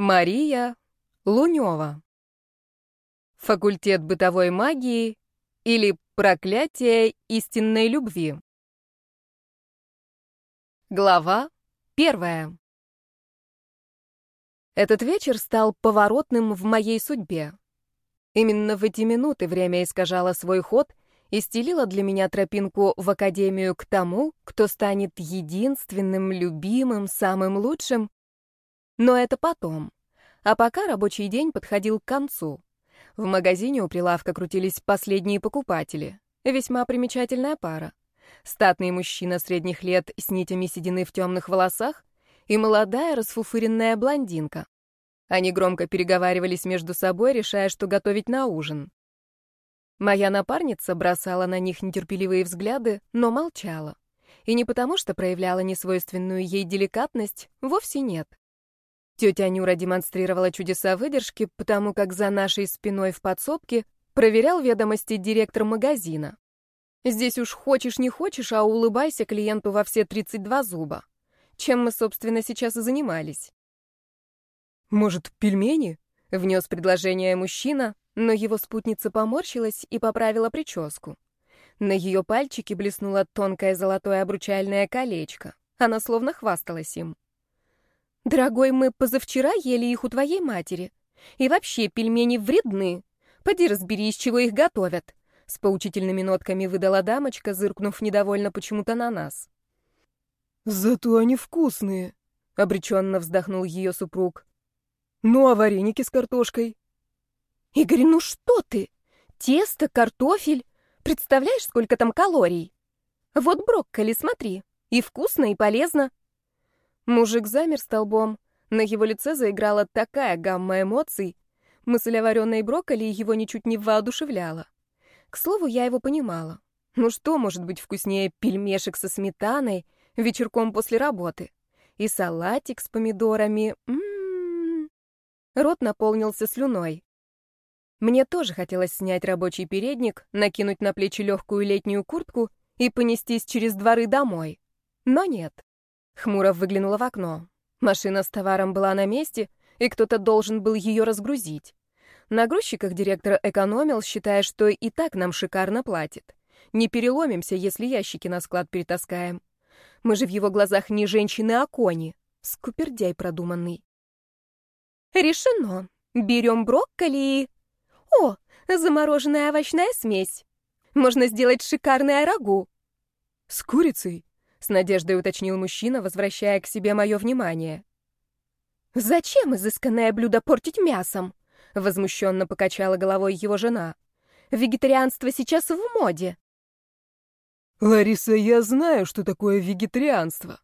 Мария Лунева. Факультет бытовой магии или проклятие истинной любви. Глава первая. Этот вечер стал поворотным в моей судьбе. Именно в эти минуты время искажало свой ход и стелило для меня тропинку в академию к тому, кто станет единственным, любимым, самым лучшим но это потом. А пока рабочий день подходил к концу. В магазине у прилавка крутились последние покупатели. Весьма примечательная пара. Статный мужчина средних лет с нитями седины в темных волосах и молодая расфуфыренная блондинка. Они громко переговаривались между собой, решая, что готовить на ужин. Моя напарница бросала на них нетерпеливые взгляды, но молчала. И не потому, что проявляла несвойственную ей деликатность, вовсе нет. Тетя Нюра демонстрировала чудеса выдержки, потому как за нашей спиной в подсобке проверял ведомости директор магазина. Здесь уж хочешь не хочешь, а улыбайся клиенту во все 32 зуба. Чем мы, собственно, сейчас и занимались. «Может, пельмени?» — внес предложение мужчина, но его спутница поморщилась и поправила прическу. На ее пальчике блеснуло тонкое золотое обручальное колечко. Она словно хвасталась им. «Дорогой, мы позавчера ели их у твоей матери. И вообще пельмени вредны. Поди разбери, из чего их готовят», — с поучительными нотками выдала дамочка, зыркнув недовольно почему-то на нас. «Зато они вкусные», — обреченно вздохнул ее супруг. «Ну, а вареники с картошкой?» «Игорь, ну что ты? Тесто, картофель. Представляешь, сколько там калорий? Вот брокколи, смотри. И вкусно, и полезно. Мужик замер столбом. На его лице заиграла такая гамма эмоций. Мысль о вареной брокколи его ничуть не воодушевляла. К слову, я его понимала. Ну что может быть вкуснее пельмешек со сметаной вечерком после работы? И салатик с помидорами. М-м-м. Рот наполнился слюной. Мне тоже хотелось снять рабочий передник, накинуть на плечи легкую летнюю куртку и понестись через дворы домой. Но нет. Хмуро выглянула в окно. Машина с товаром была на месте, и кто-то должен был ее разгрузить. На грузчиках директор экономил, считая, что и так нам шикарно платит. Не переломимся, если ящики на склад перетаскаем. Мы же в его глазах не женщины, а кони. Скупердяй продуманный. Решено. Берем брокколи. О, замороженная овощная смесь. Можно сделать шикарное рагу. С курицей? — с надеждой уточнил мужчина, возвращая к себе мое внимание. «Зачем изысканное блюдо портить мясом?» — возмущенно покачала головой его жена. «Вегетарианство сейчас в моде». «Лариса, я знаю, что такое вегетарианство,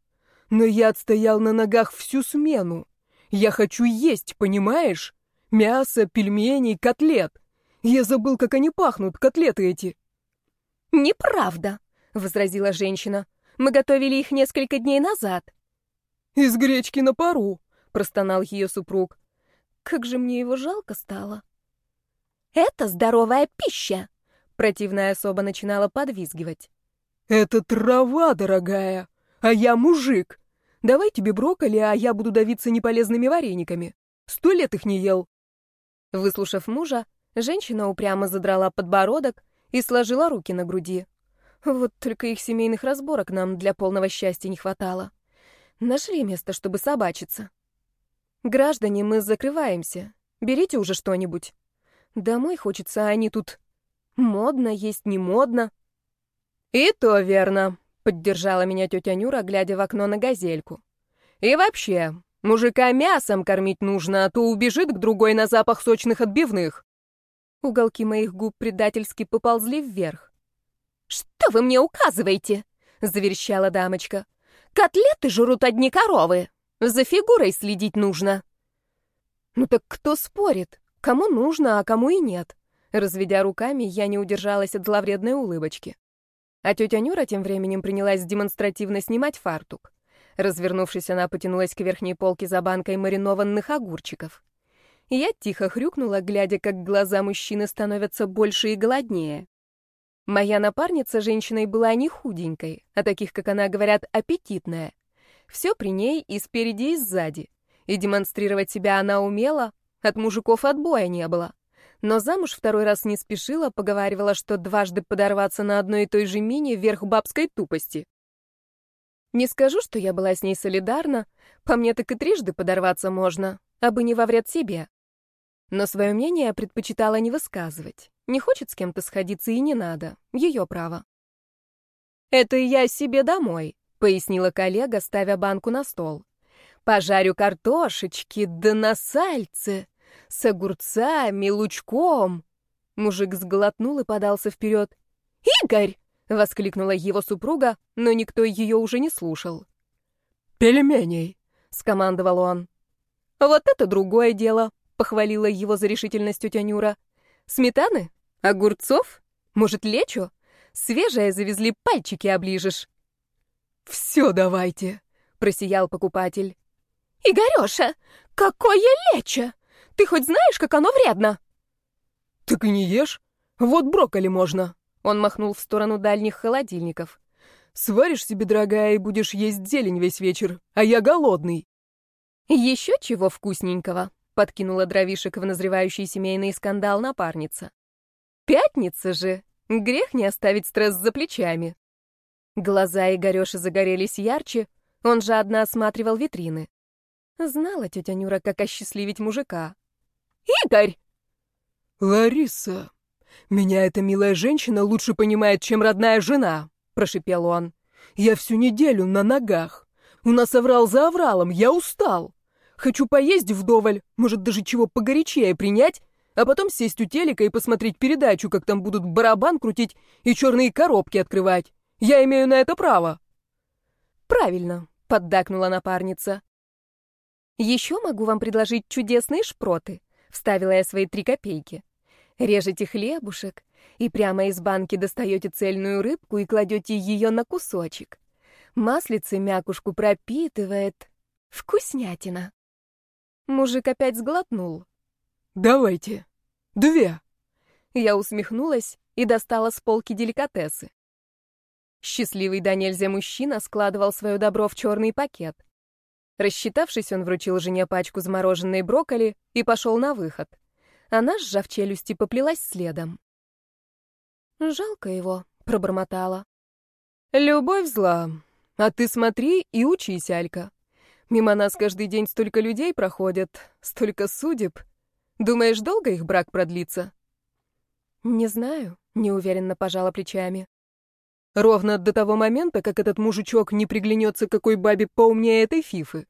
но я отстоял на ногах всю смену. Я хочу есть, понимаешь? Мясо, пельмени, котлет. Я забыл, как они пахнут, котлеты эти». «Неправда», — возразила женщина. Мы готовили их несколько дней назад». «Из гречки на пару», — простонал ее супруг. «Как же мне его жалко стало». «Это здоровая пища», — противная особа начинала подвизгивать. «Это трава, дорогая, а я мужик. Давай тебе брокколи, а я буду давиться неполезными варениками. Сто лет их не ел». Выслушав мужа, женщина упрямо задрала подбородок и сложила руки на груди. Вот только их семейных разборок нам для полного счастья не хватало. Нашли место, чтобы собачиться. Граждане, мы закрываемся. Берите уже что-нибудь. Домой хочется, а они тут... Модно, есть не модно. И то верно, поддержала меня тетя Нюра, глядя в окно на газельку. И вообще, мужика мясом кормить нужно, а то убежит к другой на запах сочных отбивных. Уголки моих губ предательски поползли вверх. «Что вы мне указываете?» — заверещала дамочка. «Котлеты жрут одни коровы. За фигурой следить нужно». «Ну так кто спорит? Кому нужно, а кому и нет?» Разведя руками, я не удержалась от зловредной улыбочки. А тетя Нюра тем временем принялась демонстративно снимать фартук. Развернувшись, она потянулась к верхней полке за банкой маринованных огурчиков. Я тихо хрюкнула, глядя, как глаза мужчины становятся больше и голоднее. Моя напарница женщиной была не худенькой, а таких, как она, говорят, аппетитная. Все при ней и спереди, и сзади. И демонстрировать себя она умела, от мужиков отбоя не было. Но замуж второй раз не спешила, поговаривала, что дважды подорваться на одной и той же мине — верх бабской тупости. Не скажу, что я была с ней солидарна, по мне так и трижды подорваться можно, а бы не во вред себе. Но свое мнение я предпочитала не высказывать. Не хочет с кем-то сходиться и не надо, ее право. «Это я себе домой», — пояснила коллега, ставя банку на стол. «Пожарю картошечки, да на сальце, с огурцами, лучком». Мужик сглотнул и подался вперед. «Игорь!» — воскликнула его супруга, но никто ее уже не слушал. «Пельменей!» — скомандовал он. «Вот это другое дело!» — похвалила его за решительность тетя Нюра. «Сметаны? Огурцов? Может, лечо? Свежее завезли, пальчики оближешь». «Все давайте!» — просиял покупатель. «Игореша, какое лечо! Ты хоть знаешь, как оно вредно?» «Так и не ешь. Вот брокколи можно». Он махнул в сторону дальних холодильников. «Сваришь себе, дорогая, и будешь есть зелень весь вечер, а я голодный». «Еще чего вкусненького», — подкинула дровишек в назревающий семейный скандал напарница. «Пятница же! Грех не оставить стресс за плечами». Глаза Игореши загорелись ярче, он жадно осматривал витрины. Знала тетя Нюра, как осчастливить мужика. «Игорь!» «Лариса!» «Меня эта милая женщина лучше понимает, чем родная жена», — прошипел он. «Я всю неделю на ногах. У нас оврал за овралом, я устал. Хочу поесть вдоволь, может, даже чего погорячее принять, а потом сесть у телека и посмотреть передачу, как там будут барабан крутить и черные коробки открывать. Я имею на это право». «Правильно», — поддакнула напарница. «Еще могу вам предложить чудесные шпроты», — вставила я свои три копейки. Режете хлебушек и прямо из банки достаете цельную рыбку и кладете ее на кусочек. Маслице мякушку пропитывает. Вкуснятина. Мужик опять сглотнул. «Давайте. Две». Я усмехнулась и достала с полки деликатесы. Счастливый до нельзя мужчина складывал свое добро в черный пакет. Рассчитавшись, он вручил жене пачку замороженной брокколи и пошел на выход. Она, сжав челюсти, поплелась следом. «Жалко его», — пробормотала. «Любовь зла. А ты смотри и учись, Алька. Мимо нас каждый день столько людей проходят, столько судеб. Думаешь, долго их брак продлится?» «Не знаю», — неуверенно пожала плечами. «Ровно до того момента, как этот мужичок не приглянется какой бабе поумнее этой фифы.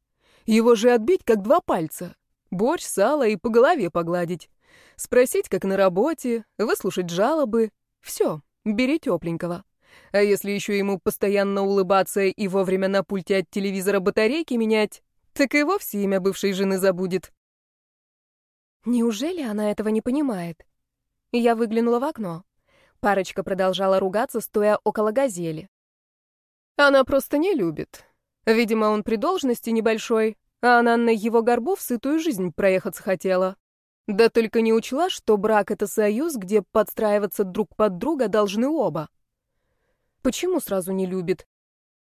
Его же отбить, как два пальца. Борщ, сало и по голове погладить. Спросить, как на работе, выслушать жалобы. Все, бери тепленького. А если еще ему постоянно улыбаться и вовремя на пульте от телевизора батарейки менять, так и вовсе имя бывшей жены забудет. Неужели она этого не понимает? Я выглянула в окно. Парочка продолжала ругаться, стоя около газели. Она просто не любит. Видимо, он при должности небольшой, а она на его горбу в сытую жизнь проехаться хотела. Да только не учла, что брак — это союз, где подстраиваться друг под друга должны оба. Почему сразу не любит?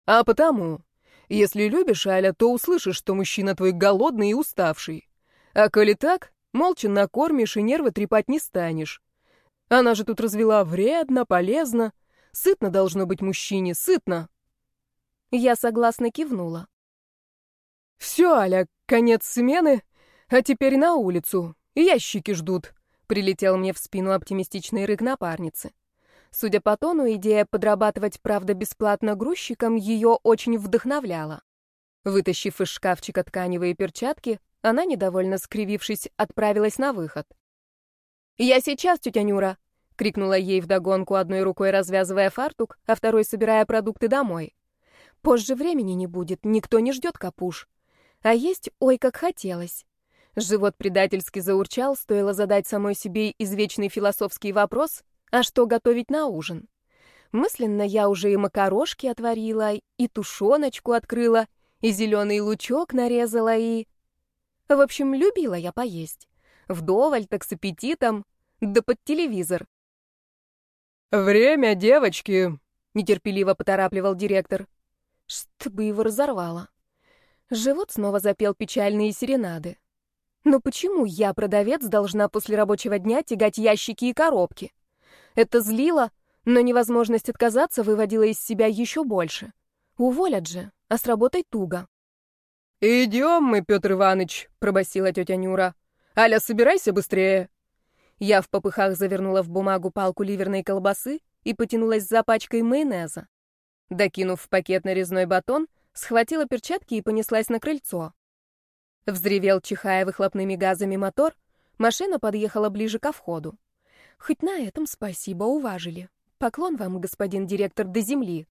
А потому. Если любишь, Аля, то услышишь, что мужчина твой голодный и уставший. А коли так, молча накормишь и нервы трепать не станешь. Она же тут развела вредно, полезно. Сытно должно быть мужчине, сытно. Я согласно кивнула. Все, Аля, конец смены, а теперь на улицу. Ящики ждут», — прилетел мне в спину оптимистичный рык напарницы. Судя по тону, идея подрабатывать, правда, бесплатно грузчиком ее очень вдохновляла. Вытащив из шкафчика тканевые перчатки, она, недовольно скривившись, отправилась на выход. «Я сейчас, тетя Нюра!» — крикнула ей вдогонку, одной рукой развязывая фартук, а второй собирая продукты домой. «Позже времени не будет, никто не ждет капуш. А есть, ой, как хотелось. Живот предательски заурчал, стоило задать самой себе извечный философский вопрос, а что готовить на ужин? Мысленно я уже и макарошки отварила, и тушеночку открыла, и зеленый лучок нарезала, и... В общем, любила я поесть. Вдоволь, так с аппетитом, да под телевизор. «Время, девочки!» — нетерпеливо поторапливал директор. Чтобы его разорвало. Живот снова запел печальные серенады. Но почему я, продавец, должна после рабочего дня тягать ящики и коробки? Это злило, но невозможность отказаться выводила из себя еще больше. Уволят же, а с работой туго. «Идем мы, Петр Иванович», — пробасила тетя Нюра. «Аля, собирайся быстрее». Я в попыхах завернула в бумагу палку ливерной колбасы и потянулась за пачкой майонеза. Докинув в пакет нарезной батон, схватила перчатки и понеслась на крыльцо. Взревел, чихая выхлопными газами мотор, машина подъехала ближе ко входу. Хоть на этом спасибо, уважили. Поклон вам, господин директор, до земли.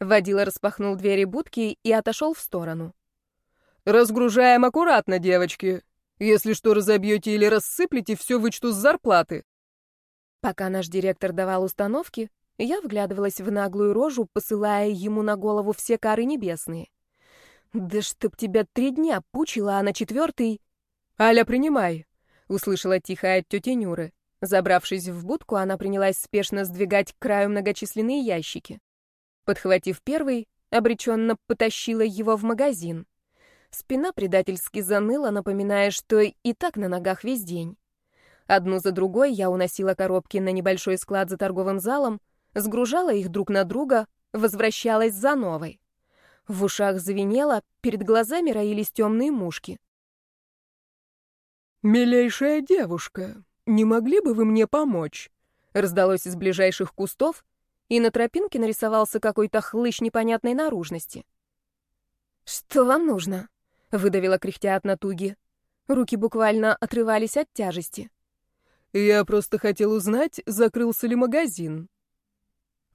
Водила распахнул двери будки и отошел в сторону. «Разгружаем аккуратно, девочки. Если что разобьете или рассыплете, все вычту с зарплаты». Пока наш директор давал установки, я вглядывалась в наглую рожу, посылая ему на голову все кары небесные. «Да чтоб тебя три дня пучила, а на четвертый...» «Аля, принимай», — услышала тихо от тети Нюры. Забравшись в будку, она принялась спешно сдвигать к краю многочисленные ящики. Подхватив первый, обреченно потащила его в магазин. Спина предательски заныла, напоминая, что и так на ногах весь день. Одну за другой я уносила коробки на небольшой склад за торговым залом, сгружала их друг на друга, возвращалась за новой. В ушах звенело, перед глазами роились темные мушки. «Милейшая девушка, не могли бы вы мне помочь?» Раздалось из ближайших кустов, и на тропинке нарисовался какой-то хлыщ непонятной наружности. «Что вам нужно?» — выдавила кряхтя от натуги. Руки буквально отрывались от тяжести. «Я просто хотел узнать, закрылся ли магазин».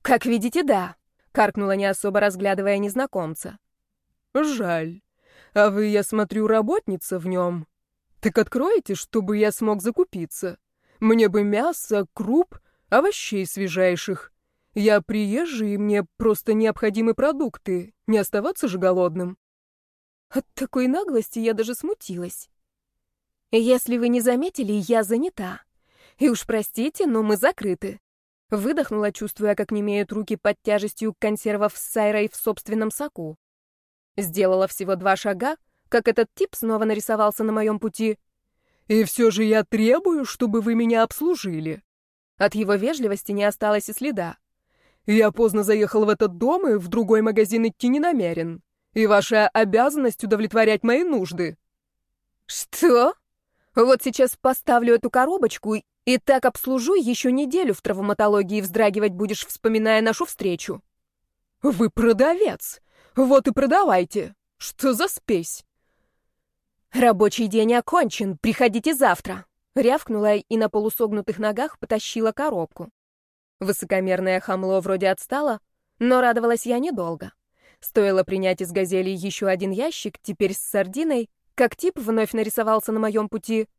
«Как видите, да», — каркнула не особо разглядывая незнакомца. «Жаль. А вы, я смотрю, работница в нем. Так откроете, чтобы я смог закупиться? Мне бы мясо, круп, овощей свежайших. Я приезжий, и мне просто необходимы продукты. Не оставаться же голодным». От такой наглости я даже смутилась. «Если вы не заметили, я занята. И уж простите, но мы закрыты. Выдохнула, чувствуя, как немеют руки под тяжестью консервов с сайрой в собственном соку. Сделала всего два шага, как этот тип снова нарисовался на моем пути. «И все же я требую, чтобы вы меня обслужили». От его вежливости не осталось и следа. «Я поздно заехал в этот дом и в другой магазин идти не намерен. И ваша обязанность удовлетворять мои нужды». «Что? Вот сейчас поставлю эту коробочку и так обслужу еще неделю в травматологии вздрагивать будешь, вспоминая нашу встречу. Вы продавец. Вот и продавайте. Что за спесь? Рабочий день окончен. Приходите завтра. Рявкнула и на полусогнутых ногах потащила коробку. Высокомерное хамло вроде отстало, но радовалась я недолго. Стоило принять из газели еще один ящик, теперь с сардиной, как тип вновь нарисовался на моем пути —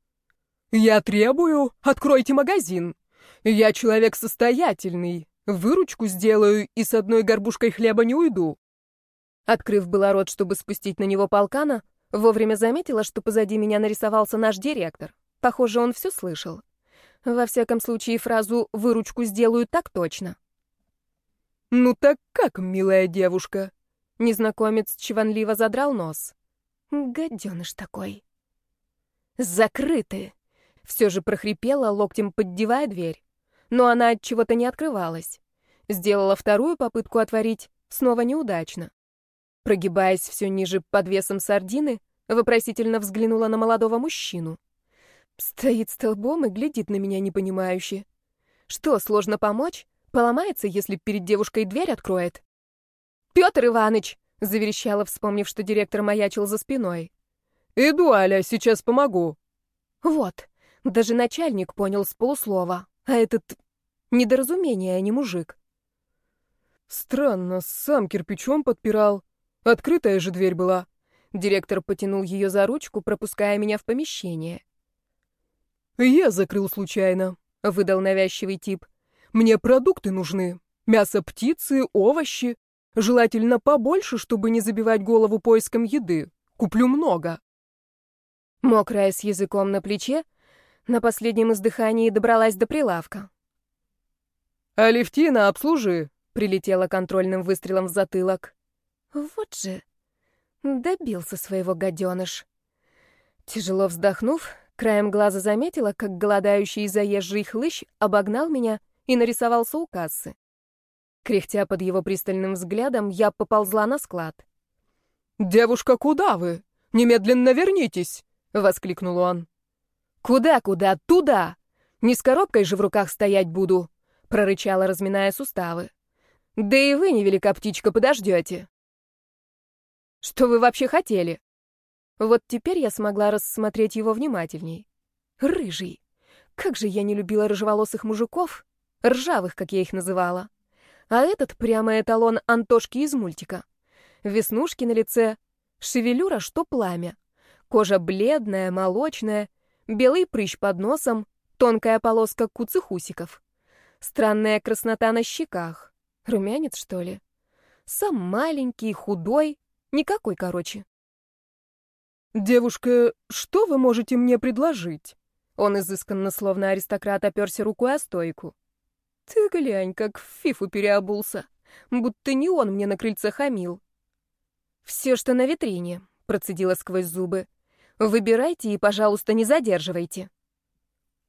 «Я требую, откройте магазин. Я человек состоятельный. Выручку сделаю и с одной горбушкой хлеба не уйду». Открыв было рот, чтобы спустить на него полкана, вовремя заметила, что позади меня нарисовался наш директор. Похоже, он все слышал. Во всяком случае, фразу «выручку сделаю» так точно. «Ну так как, милая девушка?» Незнакомец чванливо задрал нос. Гаденыш такой. «Закрыты!» Все же прохрипела, локтем поддевая дверь. Но она от чего-то не открывалась. Сделала вторую попытку отворить, снова неудачно. Прогибаясь все ниже под весом сардины, вопросительно взглянула на молодого мужчину. Стоит столбом и глядит на меня непонимающе. Что, сложно помочь? Поломается, если перед девушкой дверь откроет? «Петр Иваныч!» — заверещала, вспомнив, что директор маячил за спиной. «Иду, Аля, сейчас помогу». «Вот, даже начальник понял с полуслова, а этот недоразумение, а не мужик. Странно, сам кирпичом подпирал. Открытая же дверь была. Директор потянул ее за ручку, пропуская меня в помещение. «Я закрыл случайно», — выдал навязчивый тип. «Мне продукты нужны. Мясо птицы, овощи. Желательно побольше, чтобы не забивать голову поиском еды. Куплю много». Мокрая с языком на плече, на последнем издыхании добралась до прилавка. «Алевтина, обслужи!» — прилетела контрольным выстрелом в затылок. «Вот же! Добился своего гаденыш. Тяжело вздохнув, краем глаза заметила, как голодающий заезжий хлыщ обогнал меня и нарисовался у кассы. Кряхтя под его пристальным взглядом, я поползла на склад. «Девушка, куда вы? Немедленно вернитесь!» — воскликнул он. «Куда-куда? Туда! Не с коробкой же в руках стоять буду!» — прорычала, разминая суставы. «Да и вы, невелика птичка, подождете!» «Что вы вообще хотели?» Вот теперь я смогла рассмотреть его внимательней. Рыжий. Как же я не любила рыжеволосых мужиков, ржавых, как я их называла. А этот прямо эталон Антошки из мультика. Веснушки на лице, шевелюра, что пламя. Кожа бледная, молочная, белый прыщ под носом, тонкая полоска куцых усиков. Странная краснота на щеках. Румянец, что ли? Сам маленький, худой, никакой короче. «Девушка, что вы можете мне предложить?» Он изысканно, словно аристократ, оперся рукой о стойку. «Ты глянь, как в фифу переобулся, будто не он мне на крыльце хамил». «Все, что на витрине», — процедила сквозь зубы. «Выбирайте и, пожалуйста, не задерживайте».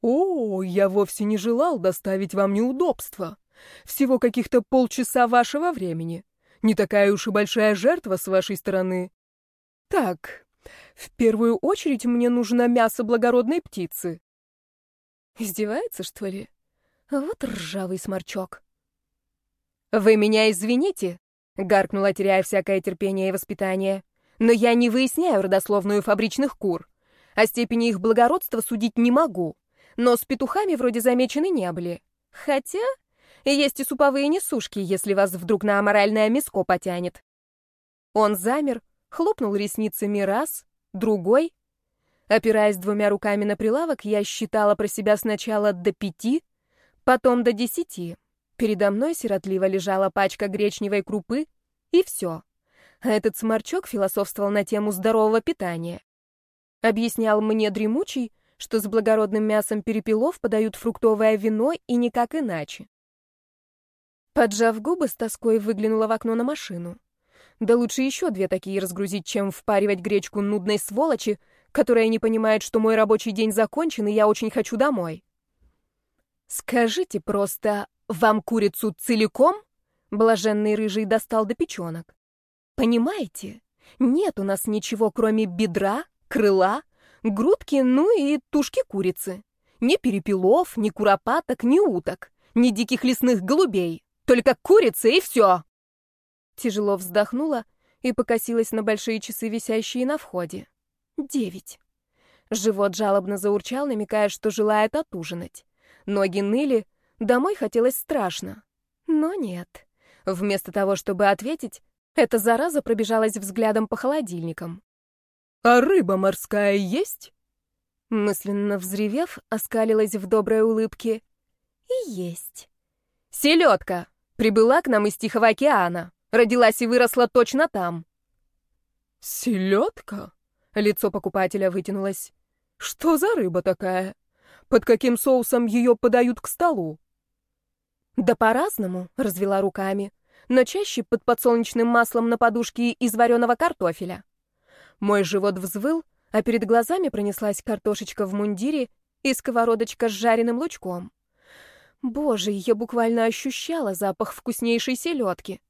«О, я вовсе не желал доставить вам неудобства. Всего каких-то полчаса вашего времени. Не такая уж и большая жертва с вашей стороны. Так, в первую очередь мне нужно мясо благородной птицы. Издевается, что ли? Вот ржавый сморчок. Вы меня извините, гаркнула, теряя всякое терпение и воспитание. Но я не выясняю родословную фабричных кур. О степени их благородства судить не могу. Но с петухами вроде замечены не были. Хотя есть и суповые несушки, если вас вдруг на аморальное миско потянет. Он замер, хлопнул ресницами раз, другой. Опираясь двумя руками на прилавок, я считала про себя сначала до пяти, потом до десяти. Передо мной сиротливо лежала пачка гречневой крупы, и все. А этот сморчок философствовал на тему здорового питания. Объяснял мне дремучий, что с благородным мясом перепелов подают фруктовое вино и никак иначе. Поджав губы, с тоской выглянула в окно на машину. Да лучше еще две такие разгрузить, чем впаривать гречку нудной сволочи, которая не понимает, что мой рабочий день закончен, и я очень хочу домой. Скажите просто, вам курицу целиком? Блаженный рыжий достал до печенок. Понимаете? Нет у нас ничего, кроме бедра, крыла, грудки, ну и тушки курицы. Ни перепелов, ни куропаток, ни уток, ни диких лесных голубей. Только курица и все. Тяжело вздохнула и покосилась на большие часы, висящие на входе. Девять. Живот жалобно заурчал, намекая, что желает отужинать. Ноги ныли, домой хотелось страшно. Но нет. Вместо того, чтобы ответить, эта зараза пробежалась взглядом по холодильникам. «А рыба морская есть?» Мысленно взревев, оскалилась в доброй улыбке. «И есть. Селедка! Прибыла к нам из Тихого океана!» Родилась и выросла точно там. Селедка? Лицо покупателя вытянулось. Что за рыба такая? Под каким соусом ее подают к столу? Да по-разному, развела руками, но чаще под подсолнечным маслом на подушке из вареного картофеля. Мой живот взвыл, а перед глазами пронеслась картошечка в мундире и сковородочка с жареным лучком. Боже, я буквально ощущала запах вкуснейшей селедки.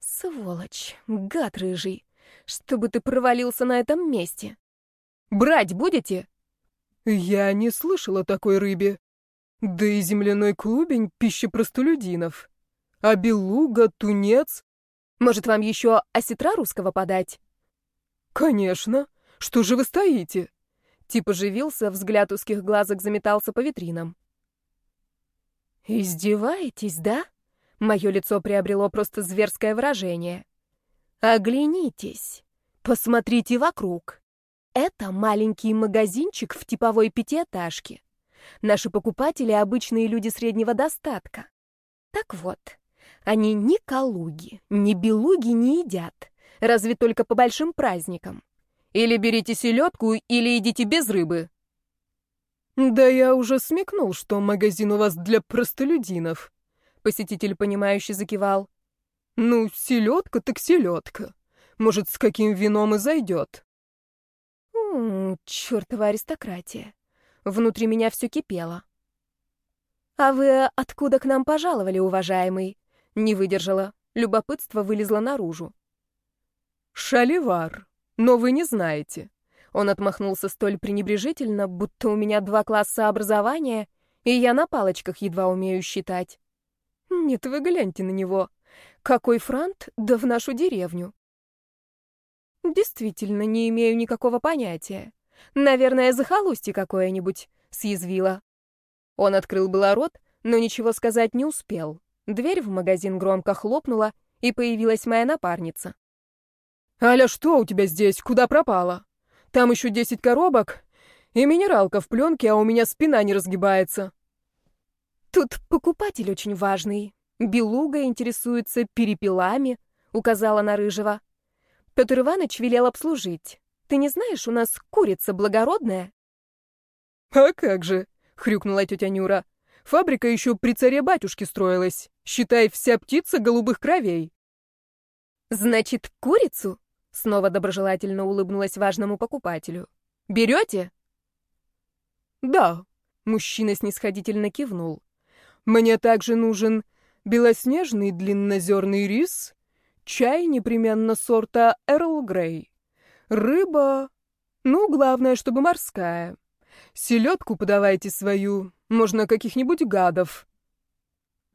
Сволочь, гад рыжий, чтобы ты провалился на этом месте. Брать будете? Я не слышала о такой рыбе. Да и земляной клубень — пища простолюдинов. А белуга, тунец... Может, вам еще осетра русского подать? Конечно. Что же вы стоите? Тип оживился, взгляд узких глазок заметался по витринам. «Издеваетесь, да?» Мое лицо приобрело просто зверское выражение. Оглянитесь, посмотрите вокруг. Это маленький магазинчик в типовой пятиэтажке. Наши покупатели — обычные люди среднего достатка. Так вот, они ни калуги, ни белуги не едят, разве только по большим праздникам. Или берите селедку, или идите без рыбы. Да я уже смекнул, что магазин у вас для простолюдинов. Посетитель, понимающе закивал. «Ну, селедка так селедка. Может, с каким вином и зайдет. Ммм, чертова аристократия. Внутри меня все кипело. «А вы откуда к нам пожаловали, уважаемый?» Не выдержала. Любопытство вылезло наружу. «Шаливар, но вы не знаете». Он отмахнулся столь пренебрежительно, будто у меня два класса образования, и я на палочках едва умею считать. Нет, вы гляньте на него. Какой франт, да в нашу деревню. Действительно, не имею никакого понятия. Наверное, захолустье какое-нибудь, съязвила. Он открыл было рот, но ничего сказать не успел. Дверь в магазин громко хлопнула, и появилась моя напарница. «Аля, что у тебя здесь? Куда пропала? Там еще десять коробок и минералка в пленке, а у меня спина не разгибается». «Тут покупатель очень важный. Белуга интересуется перепелами», — указала на Рыжего. Петр Иванович велел обслужить. Ты не знаешь, у нас курица благородная?» «А как же!» — хрюкнула тетя Нюра. «Фабрика еще при царе-батюшке строилась. Считай, вся птица голубых кровей». «Значит, курицу?» — снова доброжелательно улыбнулась важному покупателю. «Берете?» «Да», — мужчина снисходительно кивнул. «Мне также нужен белоснежный длиннозерный рис, чай непременно сорта Эрл Грей, Рыба... Ну, главное, чтобы морская. Селедку подавайте свою, можно каких-нибудь гадов.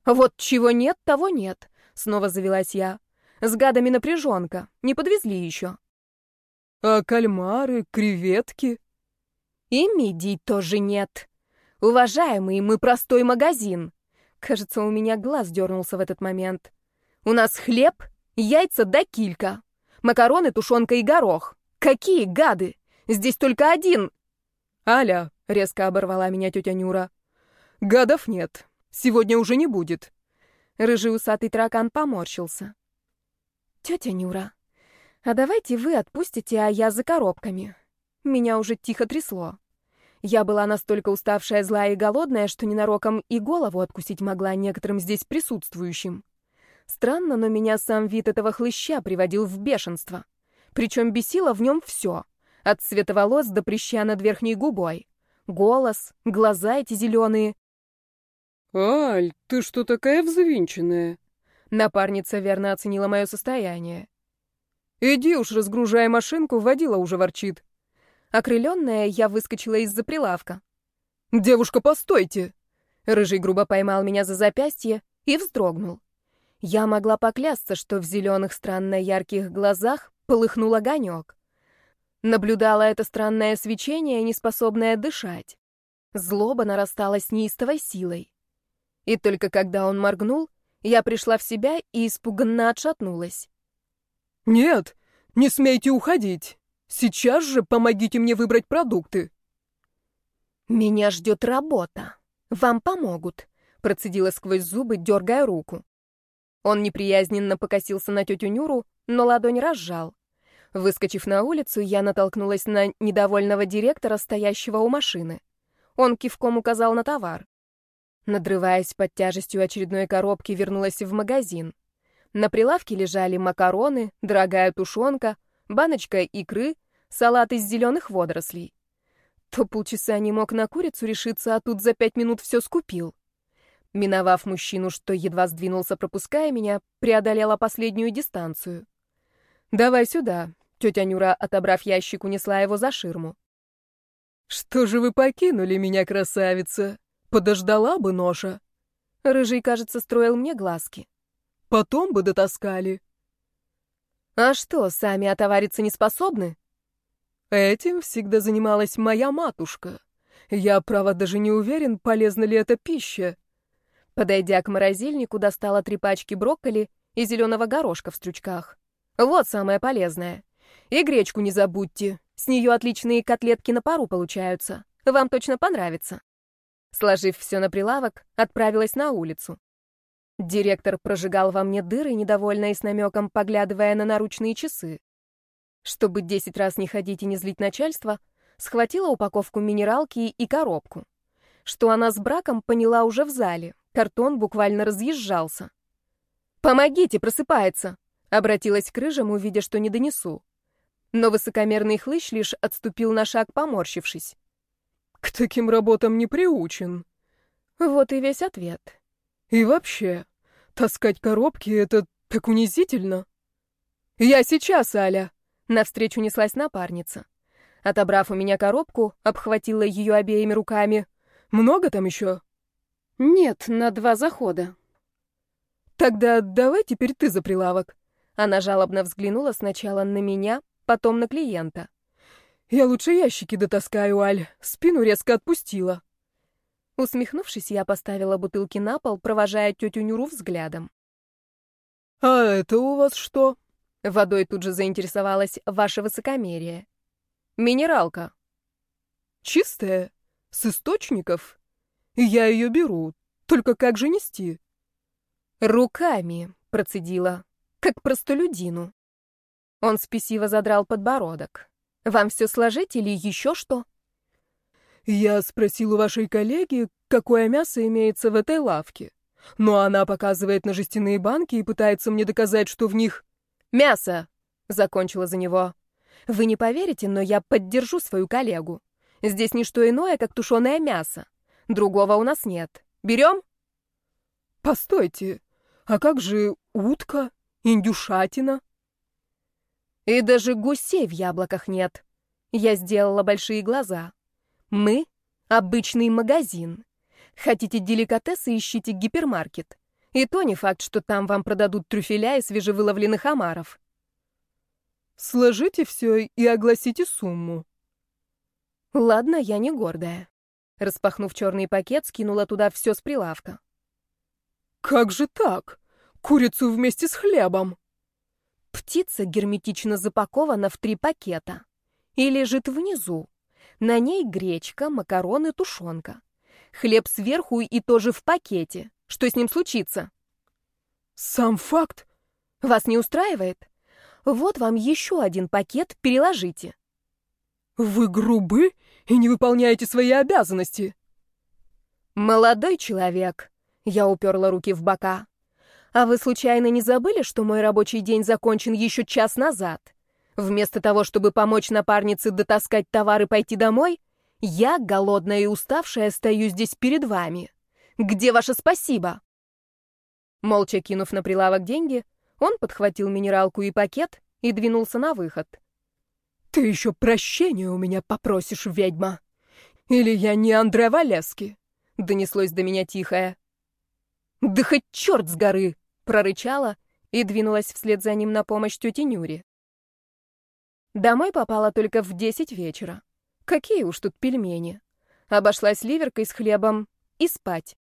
Вот чего нет, того нет, снова завелась я. С гадами напряженка, не подвезли еще. А кальмары, креветки? И мидий тоже нет. Уважаемый, мы простой магазин. Кажется, у меня глаз дернулся в этот момент. У нас хлеб, яйца да килька. Макароны, тушенка и горох. Какие гады! Здесь только один!» «Аля!» — резко оборвала меня тетя Нюра. «Гадов нет. Сегодня уже не будет». Рыжий усатый таракан поморщился. «Тетя Нюра, а давайте вы отпустите, а я за коробками. Меня уже тихо трясло. Я была настолько уставшая, злая и голодная, что ненароком и голову откусить могла некоторым здесь присутствующим. Странно, но меня сам вид этого хлыща приводил в бешенство. Причем бесило в нем все. От цвета волос до прыща над верхней губой. Голос, глаза эти зеленые. «Аль, ты что такая взвинченная?» Напарница верно оценила мое состояние. «Иди уж, разгружай машинку, водила уже ворчит». Окрыленная, я выскочила из-за прилавка. «Девушка, постойте!» Рыжий грубо поймал меня за запястье и вздрогнул. Я могла поклясться, что в зеленых странно ярких глазах полыхнул огонек. Наблюдала это странное свечение, неспособное дышать. Злоба нарастала с неистовой силой. И только когда он моргнул, я пришла в себя и испуганно отшатнулась. «Нет, не смейте уходить. Сейчас же помогите мне выбрать продукты». «Меня ждет работа. Вам помогут», — процедила сквозь зубы, дергая руку. Он неприязненно покосился на тетю Нюру, но ладонь разжал. Выскочив на улицу, я натолкнулась на недовольного директора, стоящего у машины. Он кивком указал на товар. Надрываясь под тяжестью очередной коробки, вернулась в магазин. На прилавке лежали макароны, дорогая тушенка, баночка икры, салат из зеленых водорослей. То полчаса не мог на курицу решиться, а тут за пять минут все скупил. Миновав мужчину, что едва сдвинулся, пропуская меня, преодолела последнюю дистанцию. «Давай сюда». Тетя Нюра, отобрав ящик, унесла его за ширму. «Что же вы покинули меня, красавица? Подождала бы ноша». Рыжий, кажется, строил мне глазки. «Потом бы дотаскали». «А что, сами отовариться не способны?» «Этим всегда занималась моя матушка. Я, право, даже не уверен, полезна ли эта пища». Подойдя к морозильнику, достала три пачки брокколи и зеленого горошка в стручках. Вот самое полезное. И гречку не забудьте. С нее отличные котлетки на пару получаются. Вам точно понравится. Сложив все на прилавок, отправилась на улицу. Директор прожигал во мне дыры, недовольно и с намеком поглядывая на наручные часы. Чтобы десять раз не ходить и не злить начальство, схватила упаковку минералки и коробку. Что она с браком, поняла уже в зале. Картон буквально разъезжался. «Помогите, просыпается!» Обратилась к рыжему, видя, что не донесу. Но высокомерный хлыщ лишь отступил на шаг, поморщившись. К таким работам не приучен. Вот и весь ответ. И вообще, таскать коробки — это так унизительно. Я сейчас, Аля. Навстречу неслась напарница. Отобрав у меня коробку, обхватила ее обеими руками. Много там еще? Нет, на два захода. Тогда давай теперь ты за прилавок. Она жалобно взглянула сначала на меня, потом на клиента. Я лучше ящики дотаскаю, Аль. Спину резко отпустила. Усмехнувшись, я поставила бутылки на пол, провожая тетю Нюру взглядом. «А это у вас что?» Водой тут же заинтересовалась ваше высокомерие. «Минералка». «Чистая? С источников? Я ее беру. Только как же нести?» «Руками», — процедила, — «как простолюдину». Он спесиво задрал подбородок. Вам все сложить или еще что? Я спросил у вашей коллеги, какое мясо имеется в этой лавке. Но она показывает на жестяные банки и пытается мне доказать, что в них... «Мясо!» — закончила за него. «Вы не поверите, но я поддержу свою коллегу. Здесь не что иное, как тушеное мясо. Другого у нас нет. Берем?» «Постойте, а как же утка, индюшатина?» И даже гусей в яблоках нет. Я сделала большие глаза. Мы — обычный магазин. Хотите деликатесы, ищите гипермаркет. И то не факт, что там вам продадут трюфеля и свежевыловленных омаров. Сложите все и огласите сумму. Ладно, я не гордая. Распахнув черный пакет, скинула туда все с прилавка. Как же так? Курицу вместе с хлебом? Птица герметично запакована в три пакета и лежит внизу. На ней гречка, макароны, тушенка. Хлеб сверху и тоже в пакете. Что с ним случится? Сам факт. Вас не устраивает? Вот вам еще один пакет, переложите. Вы грубы и не выполняете свои обязанности. Молодой человек. Я уперла руки в бока. А вы случайно не забыли, что мой рабочий день закончен еще час назад? Вместо того, чтобы помочь напарнице дотаскать товар и пойти домой, я, голодная и уставшая, стою здесь перед вами. Где ваше спасибо?» Молча кинув на прилавок деньги, он подхватил минералку и пакет и двинулся на выход. «Ты еще прощения у меня попросишь, ведьма! Или я не Андре Валески?» — донеслось до меня тихое. «Да хоть черт с горы!» — прорычала и двинулась вслед за ним на помощь тете Нюре. Домой попала только в десять вечера. Какие уж тут пельмени. Обошлась ливеркой с хлебом и спать.